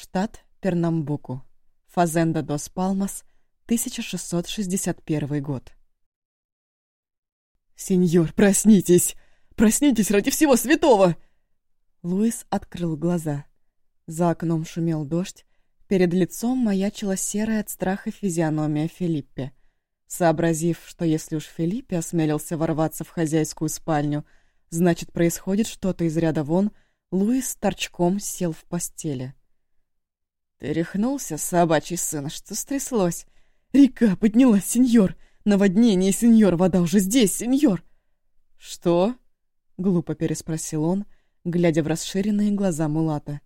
Штат Пернамбуку. Фазенда дос Палмас, 1661 год. «Сеньор, проснитесь! Проснитесь ради всего святого!» Луис открыл глаза. За окном шумел дождь, перед лицом маячила серая от страха физиономия Филиппе. Сообразив, что если уж Филиппе осмелился ворваться в хозяйскую спальню, значит, происходит что-то из ряда вон, Луис торчком сел в постели. «Ты рехнулся, собачий сын? Что стряслось?» «Река поднялась, сеньор! Наводнение, сеньор! Вода уже здесь, сеньор!» «Что?» — глупо переспросил он, глядя в расширенные глаза Мулата.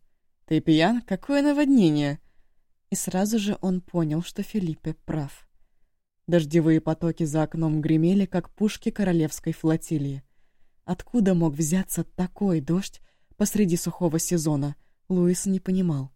«Ты пьян? Какое наводнение?» И сразу же он понял, что Филиппе прав. Дождевые потоки за окном гремели, как пушки королевской флотилии. Откуда мог взяться такой дождь посреди сухого сезона, Луис не понимал.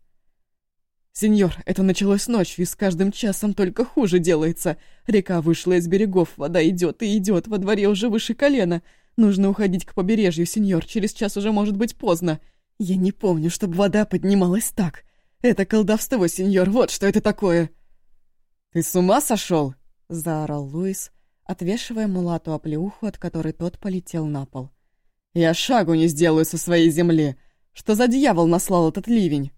«Сеньор, это началось ночью, и с каждым часом только хуже делается. Река вышла из берегов, вода идет и идет, во дворе уже выше колена. Нужно уходить к побережью, сеньор, через час уже может быть поздно. Я не помню, чтобы вода поднималась так. Это колдовство, сеньор, вот что это такое!» «Ты с ума сошел?» — заорал Луис, отвешивая мулату оплеуху, от которой тот полетел на пол. «Я шагу не сделаю со своей земли! Что за дьявол наслал этот ливень?»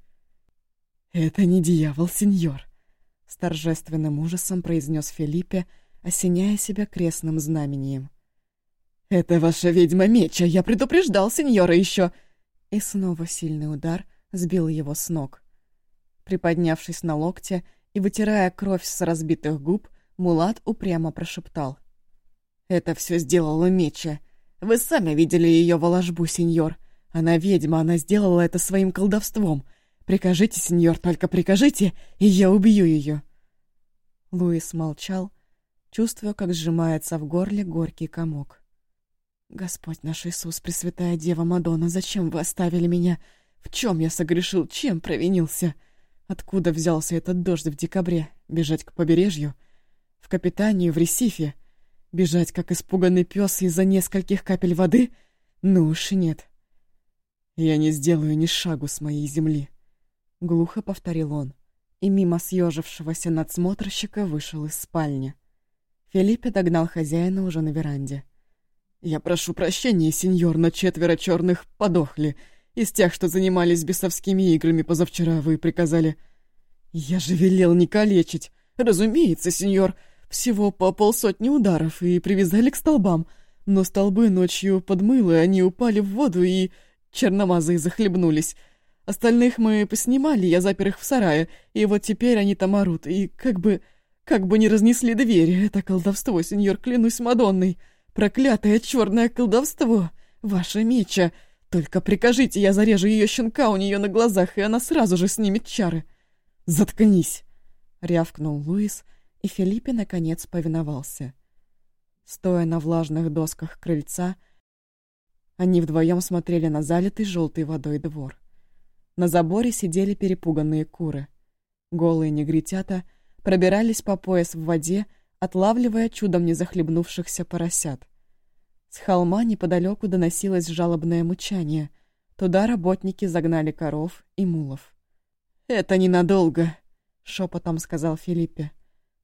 «Это не дьявол, сеньор!» — с торжественным ужасом произнес Филиппе, осеняя себя крестным знамением. «Это ваша ведьма меча! Я предупреждал сеньора еще!» И снова сильный удар сбил его с ног. Приподнявшись на локте и вытирая кровь с разбитых губ, Мулат упрямо прошептал. «Это все сделала Меча. Вы сами видели ее воложбу, сеньор. Она ведьма, она сделала это своим колдовством. Прикажите, сеньор, только прикажите, и я убью ее». Луис молчал, чувствуя, как сжимается в горле горький комок. «Господь наш Иисус, Пресвятая Дева Мадонна, зачем вы оставили меня? В чем я согрешил? Чем провинился? Откуда взялся этот дождь в декабре? Бежать к побережью?» В Капитанию, в Ресифе? Бежать, как испуганный пес из-за нескольких капель воды? Ну уж нет. Я не сделаю ни шагу с моей земли. Глухо повторил он. И мимо съежившегося надсмотрщика вышел из спальни. Филиппе догнал хозяина уже на веранде. «Я прошу прощения, сеньор, но четверо черных подохли. Из тех, что занимались бесовскими играми позавчера, вы приказали...» «Я же велел не калечить. Разумеется, сеньор. Всего по полсотни ударов и привязали к столбам. Но столбы ночью подмыло, они упали в воду и... Черномазые захлебнулись. Остальных мы поснимали, я запер их в сарае, и вот теперь они там орут, и как бы... как бы не разнесли двери. Это колдовство, сеньор, клянусь Мадонной. Проклятое черное колдовство! Ваша меча! Только прикажите, я зарежу ее щенка у нее на глазах, и она сразу же снимет чары. Заткнись! — рявкнул Луис, — и Филиппе, наконец, повиновался. Стоя на влажных досках крыльца, они вдвоем смотрели на залитый желтой водой двор. На заборе сидели перепуганные куры. Голые негритята пробирались по пояс в воде, отлавливая чудом не захлебнувшихся поросят. С холма неподалеку доносилось жалобное мычание. Туда работники загнали коров и мулов. «Это ненадолго», — шепотом сказал Филиппе.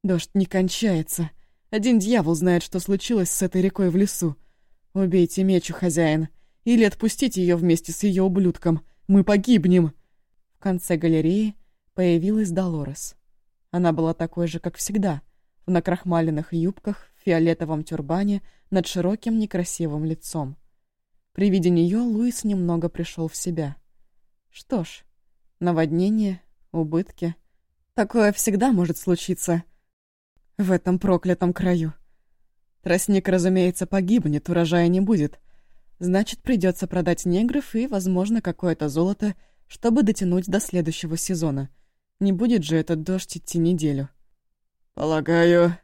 Дождь не кончается. Один дьявол знает, что случилось с этой рекой в лесу. Убейте мечу, хозяин. Или отпустите ее вместе с ее ублюдком. Мы погибнем. В конце галереи появилась Долорес. Она была такой же, как всегда, в накрахмаленных юбках, в фиолетовом тюрбане, над широким некрасивым лицом. При виде нее Луис немного пришел в себя. Что ж, наводнение, убытки. Такое всегда может случиться — в этом проклятом краю. Тростник, разумеется, погибнет, урожая не будет. Значит, придется продать негров и, возможно, какое-то золото, чтобы дотянуть до следующего сезона. Не будет же этот дождь идти неделю. «Полагаю,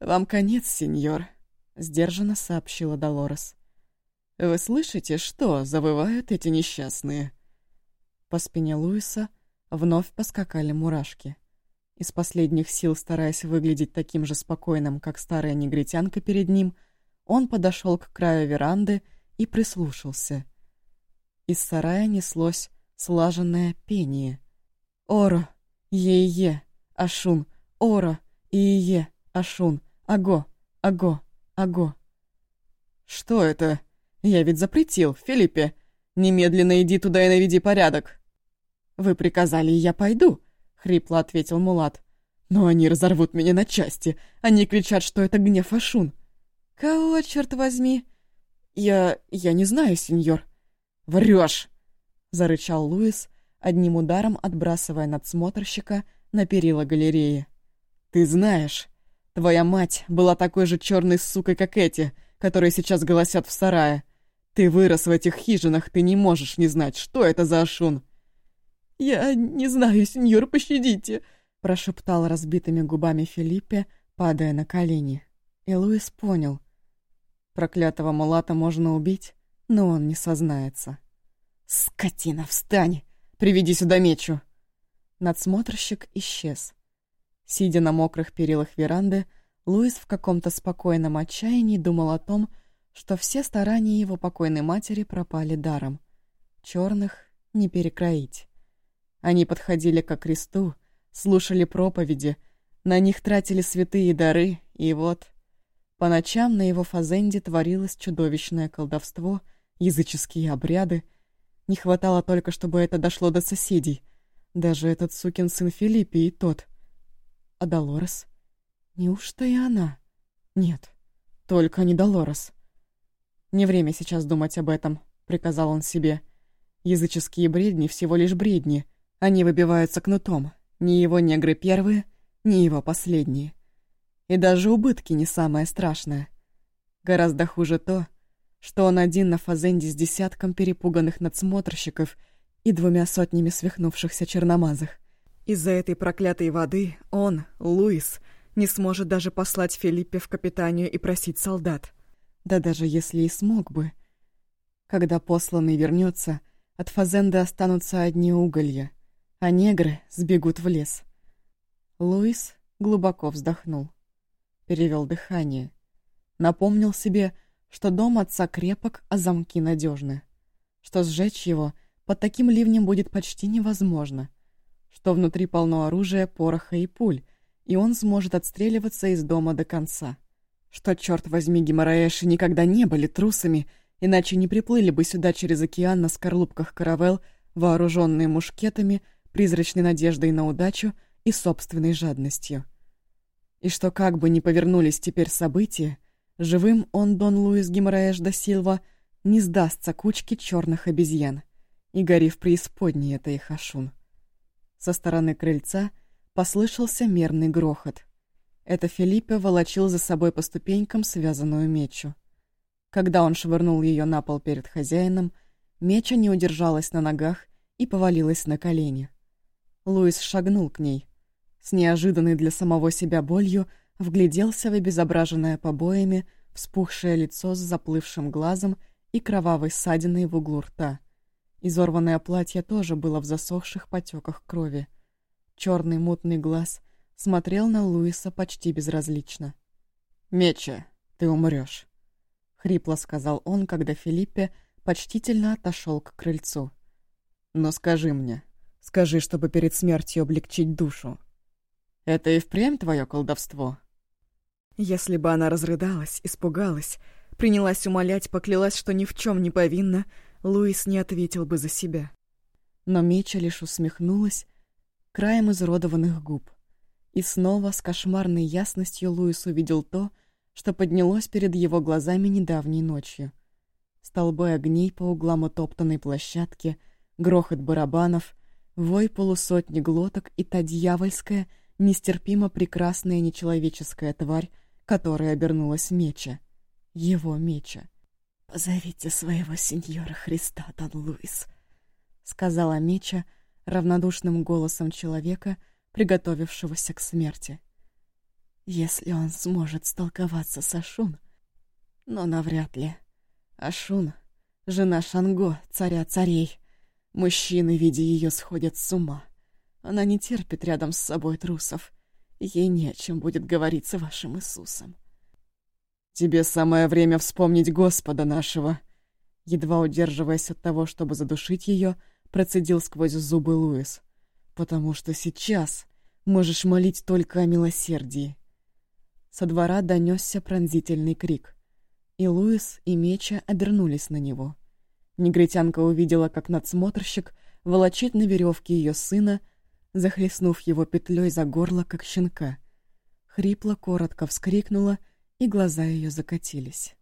вам конец, сеньор», — сдержанно сообщила Долорес. «Вы слышите, что завывают эти несчастные?» По спине Луиса вновь поскакали мурашки. Из последних сил, стараясь выглядеть таким же спокойным, как старая негритянка перед ним, он подошел к краю веранды прислушался. Из сарая неслось слаженное пение. Оро, Е-Е, Ашун, Оро, Ие, Ашун, Аго, Аго, Аго. «Что это? Я ведь запретил, Филиппе. Немедленно иди туда и наведи порядок». «Вы приказали, и я пойду», — хрипло ответил Мулат. «Но они разорвут меня на части. Они кричат, что это гнев Ашун». «Кого, черт возьми?» «Я... я не знаю, сеньор». «Врешь!» — зарычал Луис, одним ударом отбрасывая надсмотрщика на перила галереи. «Ты знаешь, твоя мать была такой же черной сукой, как эти, которые сейчас голосят в сарае. Ты вырос в этих хижинах, ты не можешь не знать, что это за Ашун». «Я не знаю, сеньор, пощадите», — прошептал разбитыми губами Филиппе, падая на колени. И Луис понял. Проклятого мулата можно убить, но он не сознается. «Скотина, встань! Приведи сюда мечу!» Надсмотрщик исчез. Сидя на мокрых перилах веранды, Луис в каком-то спокойном отчаянии думал о том, что все старания его покойной матери пропали даром. Черных не перекроить. Они подходили ко кресту, слушали проповеди, на них тратили святые дары, и вот... По ночам на его фазенде творилось чудовищное колдовство, языческие обряды. Не хватало только, чтобы это дошло до соседей. Даже этот сукин сын Филиппе и тот. А Долорес? Неужто и она? Нет, только не Долорес. «Не время сейчас думать об этом», — приказал он себе. «Языческие бредни всего лишь бредни. Они выбиваются кнутом. Ни его негры первые, ни его последние. И даже убытки не самое страшное. Гораздо хуже то, что он один на фазенде с десятком перепуганных надсмотрщиков и двумя сотнями свихнувшихся черномазых. Из-за этой проклятой воды он, Луис, не сможет даже послать Филиппе в капитанию и просить солдат. Да даже если и смог бы. Когда посланный вернется, от фазенды останутся одни уголья — а негры сбегут в лес. Луис глубоко вздохнул. Перевел дыхание. Напомнил себе, что дом отца крепок, а замки надежны. Что сжечь его под таким ливнем будет почти невозможно. Что внутри полно оружия, пороха и пуль, и он сможет отстреливаться из дома до конца. Что, черт возьми, геморраэши никогда не были трусами, иначе не приплыли бы сюда через океан на скорлупках каравел, вооруженные мушкетами, призрачной надеждой на удачу и собственной жадностью. И что как бы ни повернулись теперь события, живым он, Дон Луис Гимараэш да Силва, не сдастся кучке черных обезьян, и гори в преисподней это их. Со стороны крыльца послышался мерный грохот. Это Филиппе волочил за собой по ступенькам связанную мечу. Когда он швырнул ее на пол перед хозяином, меча не удержалась на ногах и повалилась на колени. Луис шагнул к ней. С неожиданной для самого себя болью вгляделся в обезображенное побоями, вспухшее лицо с заплывшим глазом и кровавой ссадиной в углу рта. Изорванное платье тоже было в засохших потеках крови. Черный мутный глаз смотрел на Луиса почти безразлично. «Меча, ты умрешь, хрипло сказал он, когда Филиппе почтительно отошел к крыльцу. «Но скажи мне, Скажи, чтобы перед смертью облегчить душу. Это и впрямь твое колдовство? Если бы она разрыдалась, испугалась, принялась умолять, поклялась, что ни в чем не повинна, Луис не ответил бы за себя. Но Меча лишь усмехнулась краем изуродованных губ. И снова с кошмарной ясностью Луис увидел то, что поднялось перед его глазами недавней ночью. Столбы огней по углам утоптанной площадки, грохот барабанов, Вой полусотни глоток и та дьявольская, нестерпимо прекрасная нечеловеческая тварь, которая обернулась меча. Его меча. «Позовите своего сеньора Христа, Дон Луис», — сказала меча равнодушным голосом человека, приготовившегося к смерти. «Если он сможет столковаться с Ашун, но навряд ли. Ашун — жена Шанго, царя царей». Мужчины, видя ее, сходят с ума. Она не терпит рядом с собой трусов. Ей не о чем будет говорить с вашим Иисусом. «Тебе самое время вспомнить Господа нашего!» Едва удерживаясь от того, чтобы задушить ее, процедил сквозь зубы Луис. потому что сейчас можешь молить только о милосердии. Со двора донесся пронзительный крик, и Луис и Меча обернулись на него. Негритянка увидела, как надсмотрщик волочит на веревке ее сына, захлестнув его петлей за горло, как щенка. Хрипло, коротко вскрикнула, и глаза ее закатились.